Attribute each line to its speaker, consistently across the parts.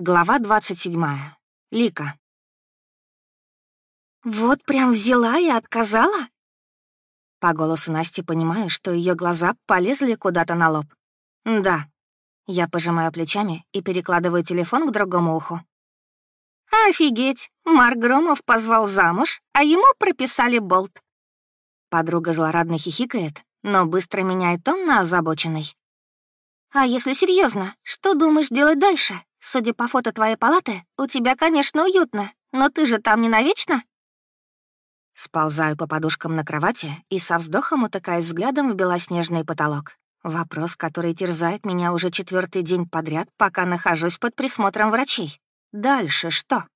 Speaker 1: Глава 27. Лика. «Вот прям взяла и отказала?» По голосу Насти понимаю, что ее глаза полезли куда-то на лоб. «Да». Я пожимаю плечами и перекладываю телефон к другому уху. «Офигеть! Марк Громов позвал замуж, а ему прописали болт». Подруга злорадно хихикает, но быстро меняет тон на озабоченный. «А если серьезно, что думаешь делать дальше?» Судя по фото твоей палаты, у тебя, конечно, уютно, но ты же там не навечно?» Сползаю по подушкам на кровати и со вздохом утыкаюсь взглядом в белоснежный потолок. Вопрос, который терзает меня уже четвертый день подряд, пока нахожусь под присмотром врачей. Дальше что?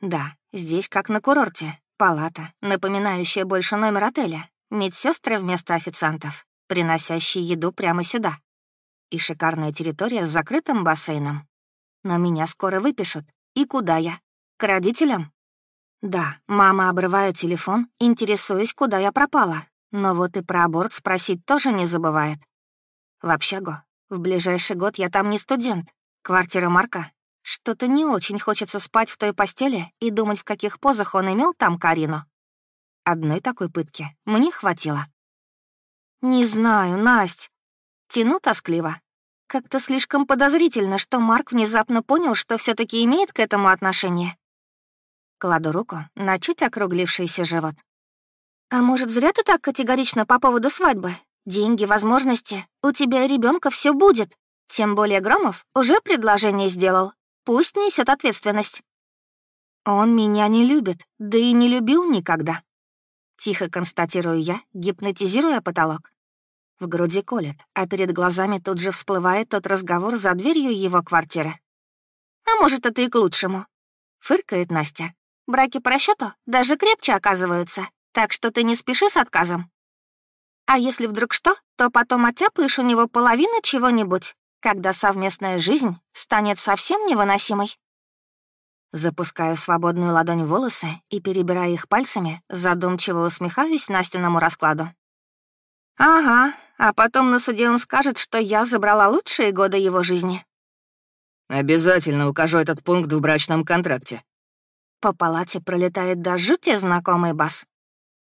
Speaker 1: Да, здесь как на курорте. Палата, напоминающая больше номер отеля. Медсестры вместо официантов, приносящие еду прямо сюда. И шикарная территория с закрытым бассейном. Но меня скоро выпишут. И куда я? К родителям? Да, мама обрывает телефон, интересуясь, куда я пропала. Но вот и про аборт спросить тоже не забывает. В общагу. В ближайший год я там не студент. Квартира Марка. Что-то не очень хочется спать в той постели и думать, в каких позах он имел там Карину. Одной такой пытки мне хватило. «Не знаю, Насть». Тяну тоскливо. Как-то слишком подозрительно, что Марк внезапно понял, что все таки имеет к этому отношение. Кладу руку на чуть округлившийся живот. «А может, зря ты так категорично по поводу свадьбы? Деньги, возможности, у тебя и ребенка все будет. Тем более Громов уже предложение сделал. Пусть несет ответственность». «Он меня не любит, да и не любил никогда». Тихо констатирую я, гипнотизируя потолок. В груди колет, а перед глазами тут же всплывает тот разговор за дверью его квартиры. «А может, это и к лучшему?» — фыркает Настя. «Браки по расчету даже крепче оказываются, так что ты не спеши с отказом. А если вдруг что, то потом оттяпаешь у него половину чего-нибудь, когда совместная жизнь станет совсем невыносимой». Запускаю свободную ладонь в волосы и, перебирая их пальцами, задумчиво усмехаюсь Настиному раскладу. «Ага, а потом на суде он скажет, что я забрала лучшие годы его жизни».
Speaker 2: «Обязательно укажу этот пункт в брачном контракте».
Speaker 1: По палате пролетает до жути знакомый бас.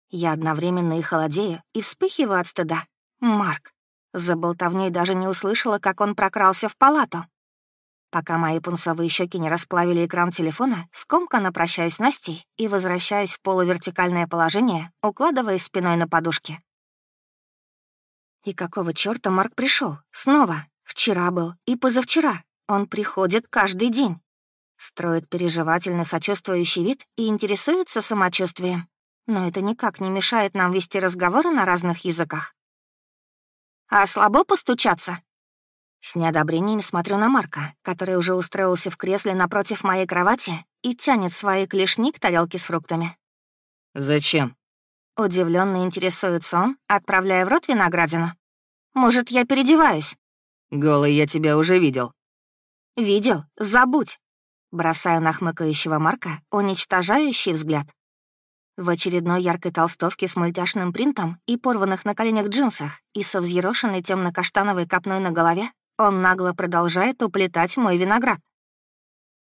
Speaker 1: Я одновременно и холодею, и вспыхиваю от стыда. Марк. За болтовней даже не услышала, как он прокрался в палату. Пока мои пунцовые щеки не расплавили экран телефона, скомканно прощаюсь с Настей и возвращаюсь в полувертикальное положение, укладываясь спиной на подушке. И какого чёрта Марк пришел? Снова. Вчера был и позавчера. Он приходит каждый день. Строит переживательно сочувствующий вид и интересуется самочувствием. Но это никак не мешает нам вести разговоры на разных языках. «А слабо постучаться?» С неодобрением смотрю на Марка, который уже устроился в кресле напротив моей кровати и тянет свои клешни к тарелке с фруктами.
Speaker 2: «Зачем?»
Speaker 1: Удивленно интересуется он, отправляя в рот виноградину. «Может, я переодеваюсь?»
Speaker 2: «Голый я тебя уже видел».
Speaker 1: «Видел? Забудь!» Бросаю на хмыкающего Марка уничтожающий взгляд. В очередной яркой толстовке с мультяшным принтом и порванных на коленях джинсах и со взъерошенной темно каштановой копной на голове он нагло продолжает уплетать мой виноград.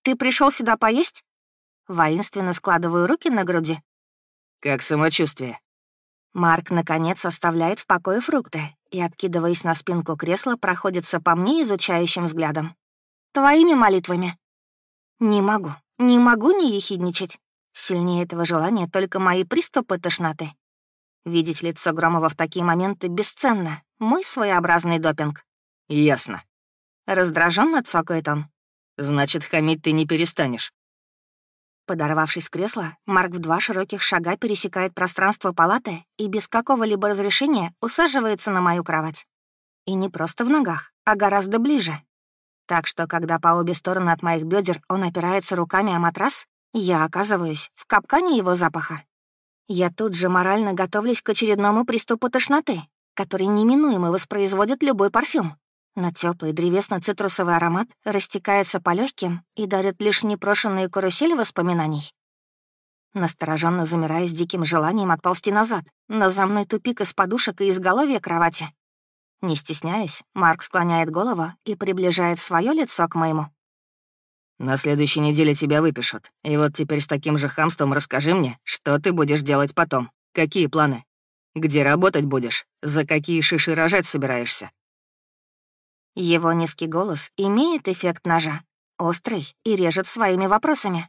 Speaker 1: «Ты пришел сюда поесть?» Воинственно складываю руки на груди.
Speaker 2: «Как самочувствие?»
Speaker 1: Марк, наконец, оставляет в покое фрукты и, откидываясь на спинку кресла, проходится по мне изучающим взглядом. «Твоими молитвами?» «Не могу, не могу не ехидничать. Сильнее этого желания только мои приступы тошноты. Видеть лицо Громова в такие моменты бесценно. Мой своеобразный допинг».
Speaker 2: «Ясно».
Speaker 1: Раздраженно цокает он.
Speaker 2: «Значит, хамить ты не перестанешь».
Speaker 1: Подорвавшись с кресла, Марк в два широких шага пересекает пространство палаты и без какого-либо разрешения усаживается на мою кровать. И не просто в ногах, а гораздо ближе. Так что, когда по обе стороны от моих бедер он опирается руками о матрас, я оказываюсь в капкане его запаха. Я тут же морально готовлюсь к очередному приступу тошноты, который неминуемо воспроизводит любой парфюм. Но теплый древесно-цитрусовый аромат растекается по легким и дарит лишь непрошенные карусели воспоминаний. Настороженно замирая с диким желанием отползти назад, но за мной тупик из подушек и изголовья кровати. Не стесняясь, Марк склоняет голову и приближает свое лицо к моему.
Speaker 2: На следующей неделе тебя выпишут. И вот теперь с таким же хамством расскажи мне, что ты будешь делать потом. Какие планы? Где работать будешь? За какие шиши рожать собираешься?»
Speaker 1: Его низкий голос имеет эффект ножа, острый и режет своими вопросами.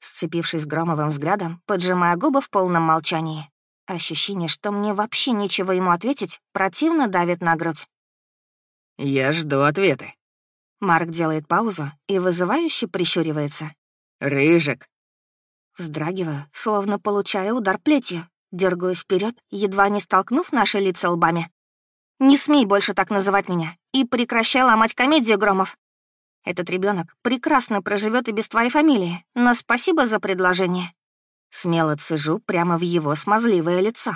Speaker 1: Сцепившись громовым взглядом, поджимая губы в полном молчании. Ощущение, что мне вообще нечего ему ответить, противно давит на грудь.
Speaker 2: «Я жду ответы».
Speaker 1: Марк делает паузу и вызывающе прищуривается.
Speaker 2: «Рыжик».
Speaker 1: Вздрагиваю, словно получая удар плетью. Дергаюсь вперед, едва не столкнув наши лица лбами. «Не смей больше так называть меня и прекращай ломать комедию, Громов. Этот ребенок прекрасно проживет и без твоей фамилии, но спасибо за предложение. Смело цежу прямо в его смазливое лицо.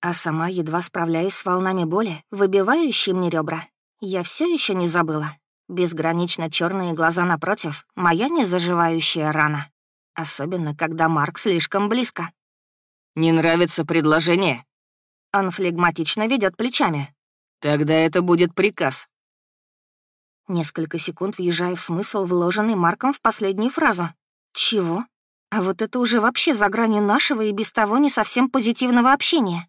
Speaker 1: А сама едва справляюсь с волнами боли, выбивающей мне ребра. Я все еще не забыла. Безгранично черные глаза напротив — моя незаживающая рана. Особенно, когда Марк слишком близко.
Speaker 2: «Не нравится предложение?»
Speaker 1: Он флегматично ведет плечами.
Speaker 2: «Тогда это будет приказ».
Speaker 1: Несколько секунд въезжаю в смысл, вложенный Марком в последнюю фразу. «Чего?» А вот это уже вообще за гранью нашего и без того не совсем позитивного общения.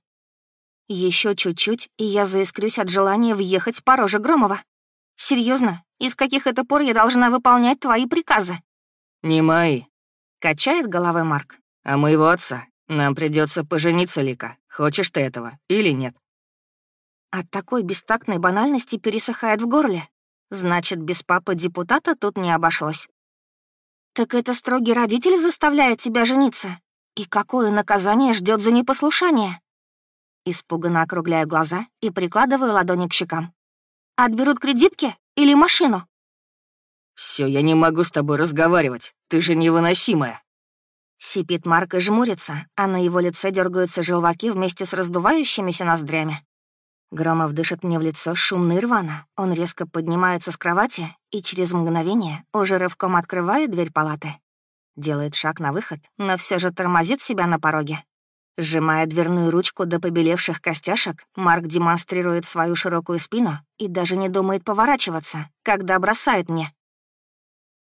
Speaker 1: Еще чуть-чуть, и я заискрюсь от желания въехать по роже Громова. Серьезно, из каких это пор я должна выполнять твои приказы?
Speaker 2: Не мои.
Speaker 1: Качает головой Марк.
Speaker 2: А моего отца. Нам придется пожениться, Лика. Хочешь ты этого или нет?
Speaker 1: От такой бестактной банальности пересыхает в горле. Значит, без папы депутата тут не обошлось. «Так это строгий родитель заставляет тебя жениться? И какое наказание ждет за непослушание?» Испуганно округляю глаза и прикладываю ладони к щекам. «Отберут кредитки или машину?»
Speaker 2: Все, я не могу с тобой разговаривать. Ты же невыносимая».
Speaker 1: Сипит Марк и жмурится, а на его лице дергаются желваки вместе с раздувающимися ноздрями. Громов дышит мне в лицо шумно и рвано. Он резко поднимается с кровати и через мгновение уже рывком открывает дверь палаты. Делает шаг на выход, но все же тормозит себя на пороге. Сжимая дверную ручку до побелевших костяшек, Марк демонстрирует свою широкую спину и даже не думает поворачиваться, когда бросает мне.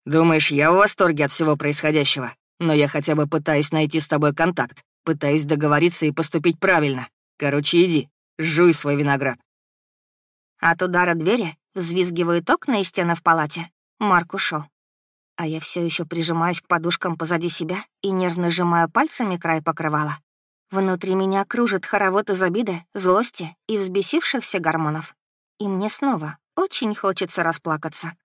Speaker 2: «Думаешь, я в восторге от всего происходящего? Но я хотя бы пытаюсь найти с тобой контакт, пытаюсь договориться и поступить правильно. Короче, иди, Жуй свой виноград.
Speaker 1: От удара двери взвизгивают окна и стены в палате. Марк ушел. А я все еще прижимаюсь к подушкам позади себя и нервно сжимаю пальцами край покрывала. Внутри меня кружит хоровод из обиды, злости и взбесившихся гормонов. И мне снова очень хочется расплакаться.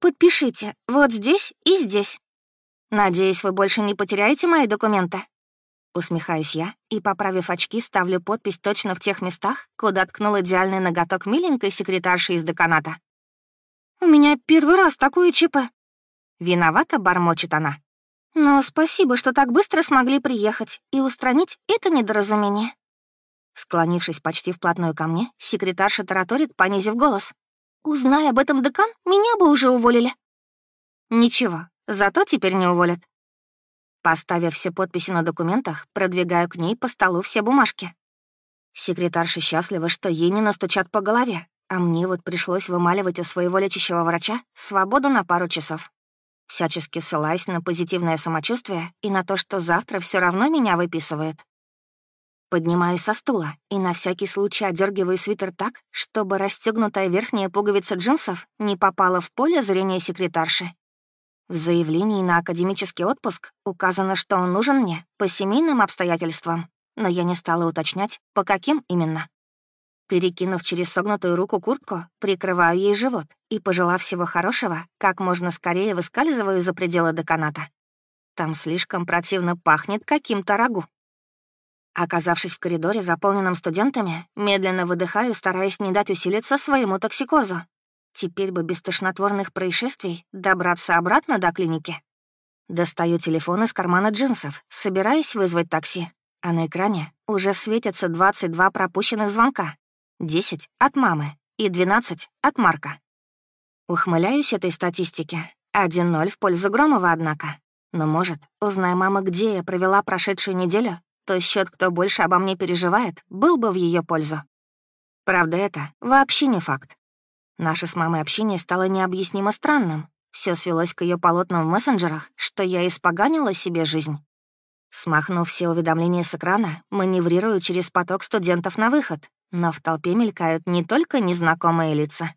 Speaker 1: Подпишите вот здесь и здесь. Надеюсь, вы больше не потеряете мои документы. Усмехаюсь я и, поправив очки, ставлю подпись точно в тех местах, куда ткнул идеальный ноготок миленькой секретарши из деканата. «У меня первый раз такое ЧП». Виновата, бормочет она. «Но спасибо, что так быстро смогли приехать и устранить это недоразумение». Склонившись почти вплотную ко мне, секретарша тараторит, понизив голос. «Узнай об этом декан, меня бы уже уволили». «Ничего, зато теперь не уволят. Поставив все подписи на документах, продвигаю к ней по столу все бумажки. Секретарша счастлива, что ей не настучат по голове, а мне вот пришлось вымаливать у своего лечащего врача свободу на пару часов. Всячески ссылаясь на позитивное самочувствие и на то, что завтра все равно меня выписывают. Поднимаюсь со стула и на всякий случай одергиваю свитер так, чтобы расстегнутая верхняя пуговица джинсов не попала в поле зрения секретарши. В заявлении на академический отпуск указано, что он нужен мне по семейным обстоятельствам, но я не стала уточнять, по каким именно. Перекинув через согнутую руку куртку, прикрываю ей живот и, пожелав всего хорошего, как можно скорее выскальзываю за пределы деканата. Там слишком противно пахнет каким-то рагу. Оказавшись в коридоре, заполненном студентами, медленно выдыхаю, стараясь не дать усилиться своему токсикозу, Теперь бы без тошнотворных происшествий добраться обратно до клиники. Достаю телефон из кармана джинсов, собираясь вызвать такси. А на экране уже светятся 22 пропущенных звонка. 10 от мамы и 12 от Марка. Ухмыляюсь этой статистике. 1-0 в пользу Громова, однако. Но, может, узнай мама, где я провела прошедшую неделю, то счет, кто больше обо мне переживает, был бы в ее пользу. Правда, это вообще не факт. Наше с мамой общение стало необъяснимо странным. Все свелось к ее полотнам в мессенджерах, что я испоганила себе жизнь. Смахнув все уведомления с экрана, маневрирую через поток студентов на выход, но в толпе мелькают не только незнакомые лица.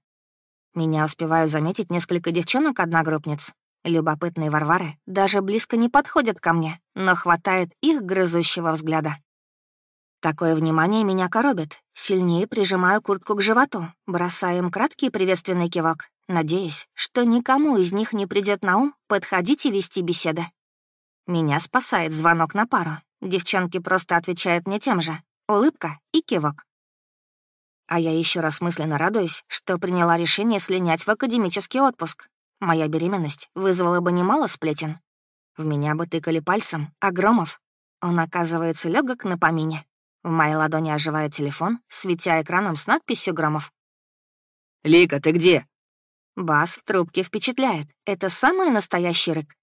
Speaker 1: Меня успеваю заметить несколько девчонок-одногруппниц. Любопытные Варвары даже близко не подходят ко мне, но хватает их грызущего взгляда. Такое внимание меня коробит. Сильнее прижимаю куртку к животу, бросая им краткий приветственный кивок, надеясь, что никому из них не придет на ум подходить и вести беседы. Меня спасает звонок на пару. Девчонки просто отвечают мне тем же. Улыбка и кивок. А я еще раз мысленно радуюсь, что приняла решение слинять в академический отпуск. Моя беременность вызвала бы немало сплетен. В меня бы тыкали пальцем, а Громов, он оказывается легок на помине. В моей ладони оживает телефон, светя экраном с надписью «Громов».
Speaker 2: «Лика, ты где?»
Speaker 1: Бас в трубке впечатляет. Это самый настоящий рык.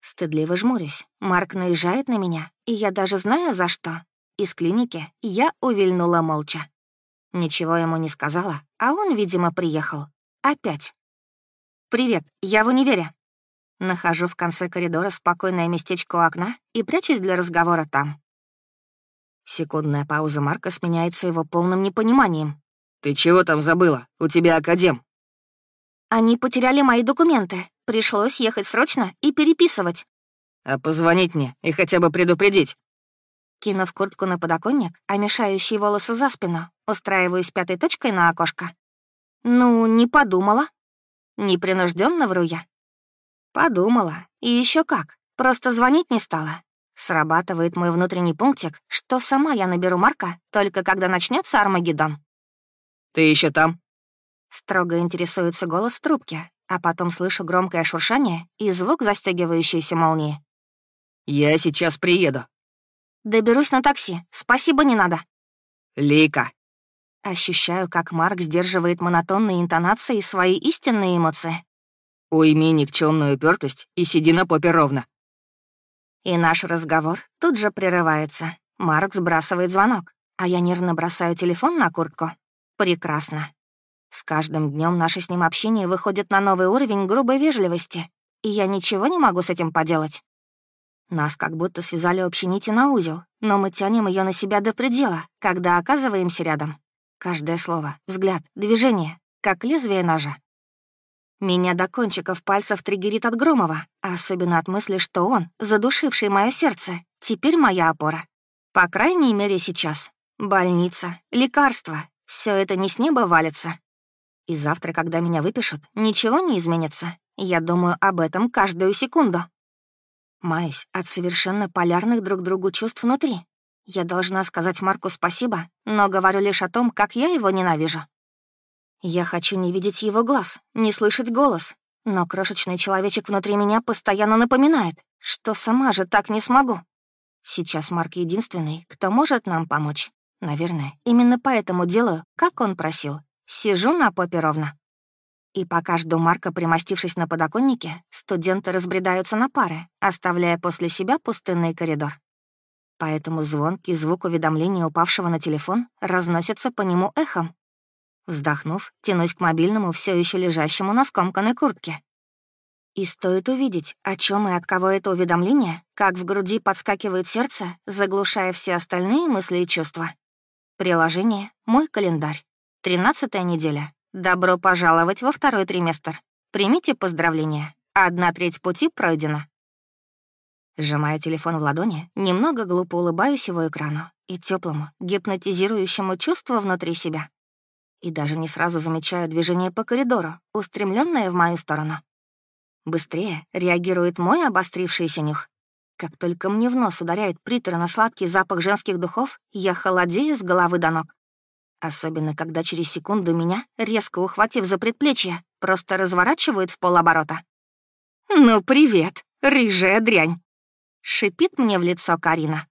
Speaker 1: Стыдливо жмурюсь. Марк наезжает на меня, и я даже знаю, за что. Из клиники я увильнула молча. Ничего ему не сказала, а он, видимо, приехал. Опять. «Привет, я в универе». Нахожу в конце коридора спокойное местечко у окна и прячусь для разговора там. Секундная пауза Марка сменяется его полным непониманием.
Speaker 2: «Ты чего там забыла? У тебя академ».
Speaker 1: «Они потеряли мои документы. Пришлось ехать срочно и переписывать».
Speaker 2: «А позвонить мне и хотя бы предупредить?»
Speaker 1: Кинув куртку на подоконник, а мешающие волосы за спину, устраиваюсь пятой точкой на окошко. «Ну, не подумала». Непринужденно вру я. Подумала. И еще как. Просто звонить не стала. Срабатывает мой внутренний пунктик, что сама я наберу Марка, только когда начнется Армагеддон.
Speaker 2: «Ты еще там?»
Speaker 1: Строго интересуется голос в трубке, а потом слышу громкое шуршание и звук застегивающейся молнии.
Speaker 2: «Я сейчас приеду».
Speaker 1: «Доберусь на такси. Спасибо, не надо».
Speaker 2: «Лика».
Speaker 1: Ощущаю, как Марк сдерживает монотонные интонации и свои истинные эмоции.
Speaker 2: «Уйми никчемную упертость и сиди на попе ровно.
Speaker 1: И наш разговор тут же прерывается. Марк сбрасывает звонок, а я нервно бросаю телефон на куртку. Прекрасно. С каждым днем наше с ним общение выходит на новый уровень грубой вежливости, и я ничего не могу с этим поделать. Нас как будто связали общей нити на узел, но мы тянем ее на себя до предела, когда оказываемся рядом. Каждое слово, взгляд, движение, как лезвие ножа. Меня до кончиков пальцев триггерит от Громова, особенно от мысли, что он, задушивший мое сердце, теперь моя опора. По крайней мере, сейчас. Больница, лекарства — все это не с неба валится. И завтра, когда меня выпишут, ничего не изменится. Я думаю об этом каждую секунду. Маюсь от совершенно полярных друг другу чувств внутри. Я должна сказать Марку спасибо, но говорю лишь о том, как я его ненавижу. Я хочу не видеть его глаз, не слышать голос, но крошечный человечек внутри меня постоянно напоминает, что сама же так не смогу. Сейчас Марк единственный, кто может нам помочь. Наверное, именно поэтому делаю, как он просил. Сижу на попе ровно. И пока жду Марка, примостившись на подоконнике, студенты разбредаются на пары, оставляя после себя пустынный коридор. Поэтому звонкий звук уведомления упавшего на телефон разносится по нему эхом, Вздохнув, тянусь к мобильному, все еще лежащему на скомканной куртке. И стоит увидеть, о чем и от кого это уведомление, как в груди подскакивает сердце, заглушая все остальные мысли и чувства. Приложение «Мой календарь». Тринадцатая неделя. Добро пожаловать во второй триместр. Примите поздравления. Одна треть пути пройдена. Сжимая телефон в ладони, немного глупо улыбаюсь его экрану и теплому, гипнотизирующему чувству внутри себя и даже не сразу замечаю движение по коридору, устремленное в мою сторону. Быстрее реагирует мой обострившийся нюх. Как только мне в нос ударяет приторно-сладкий запах женских духов, я холодею с головы до ног. Особенно, когда через секунду меня, резко ухватив за предплечье, просто разворачивают в полоборота. «Ну, привет, рыжая дрянь!» — шипит мне в лицо Карина.